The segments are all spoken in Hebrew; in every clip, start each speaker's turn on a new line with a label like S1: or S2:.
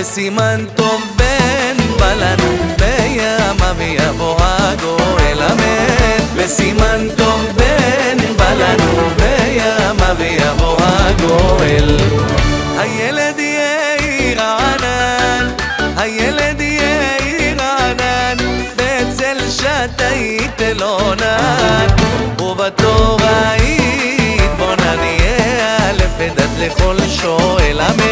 S1: וסימן טוב בן בא לנו בימה ויבוא הגואל אמן. וסימן טוב בן בא לנו בימה ויבוא הגואל. הילד יהיה עיר הענן הילד יהיה עיר הענן בצל שתית אלונן ובתורה יתבונן יהיה א' דת לכל שואל אמן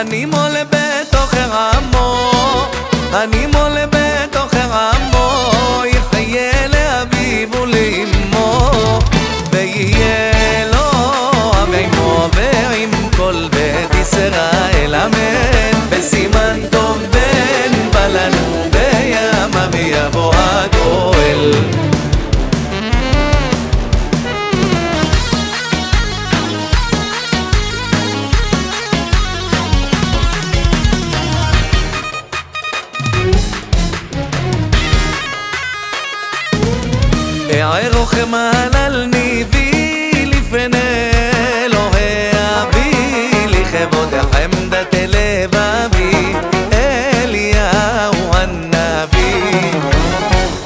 S1: אני מול בתוך עמו אני מול אערוכם על ניבי לפני אלוהי אבי לכבוד החמדת לבבי אליהו הנביא.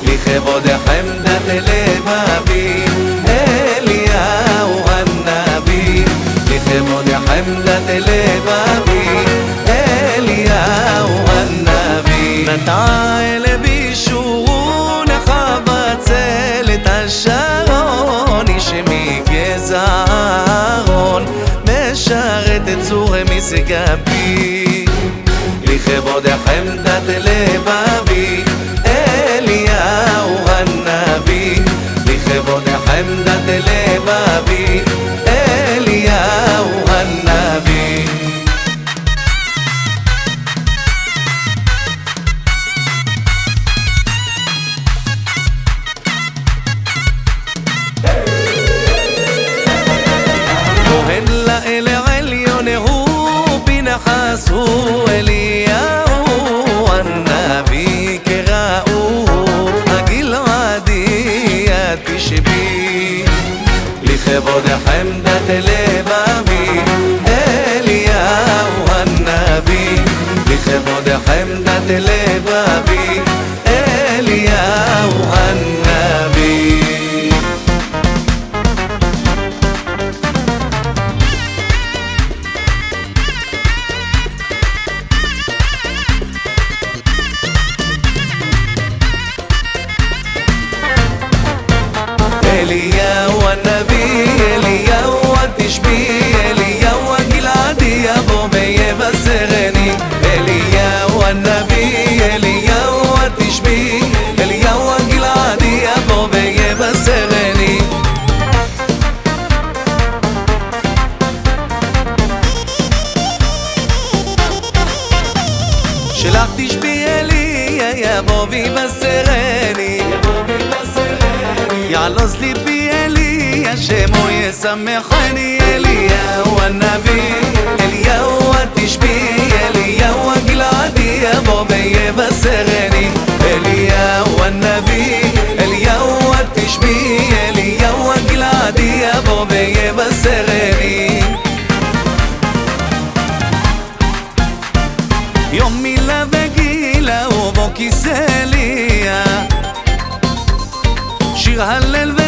S1: לכבוד החמדת לבבי אליהו הנביא. לכבוד החמדת לבבי אליהו הנביא. נטע לבי צור משגבי לכבוד החמדת לבבי אליהו הנביא לכבוד החמדת לבבי הוא אליהו הנביא קראו הגלעדי התשבי לכבוד החמדת לבבי אליהו הנביא. לכבוד החמדת לבבי אליהו הנביא אליהו הנביא, אליהו התשבי, אליהו השמו ישמחני אליהו הנביא, אליהו התשבי, אליהו הגלעדי יבוא ויבשרני אליהו הנביא, אליהו התשבי, אליהו הגלעדי יבוא ויבשרני יום מילה וגילה ובו כיסא אליה שיר הלל וזמרה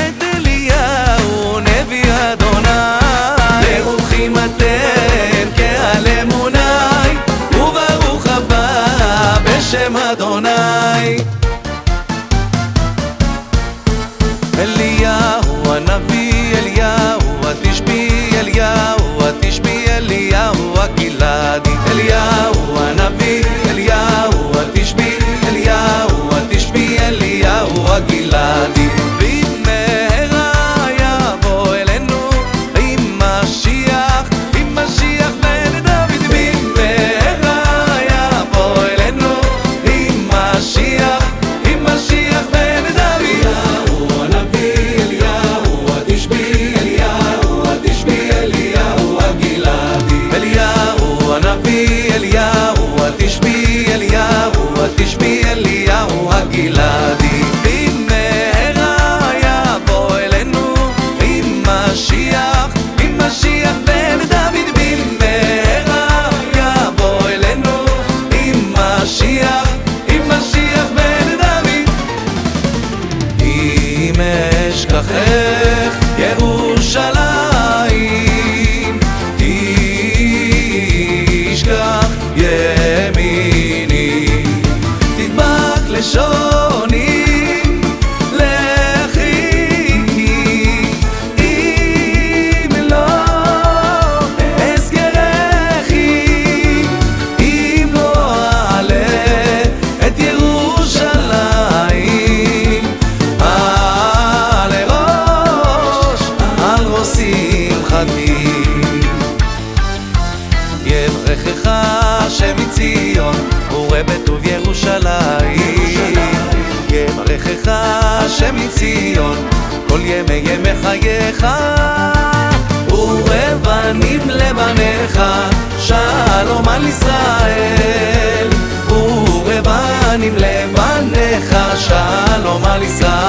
S1: normalizar.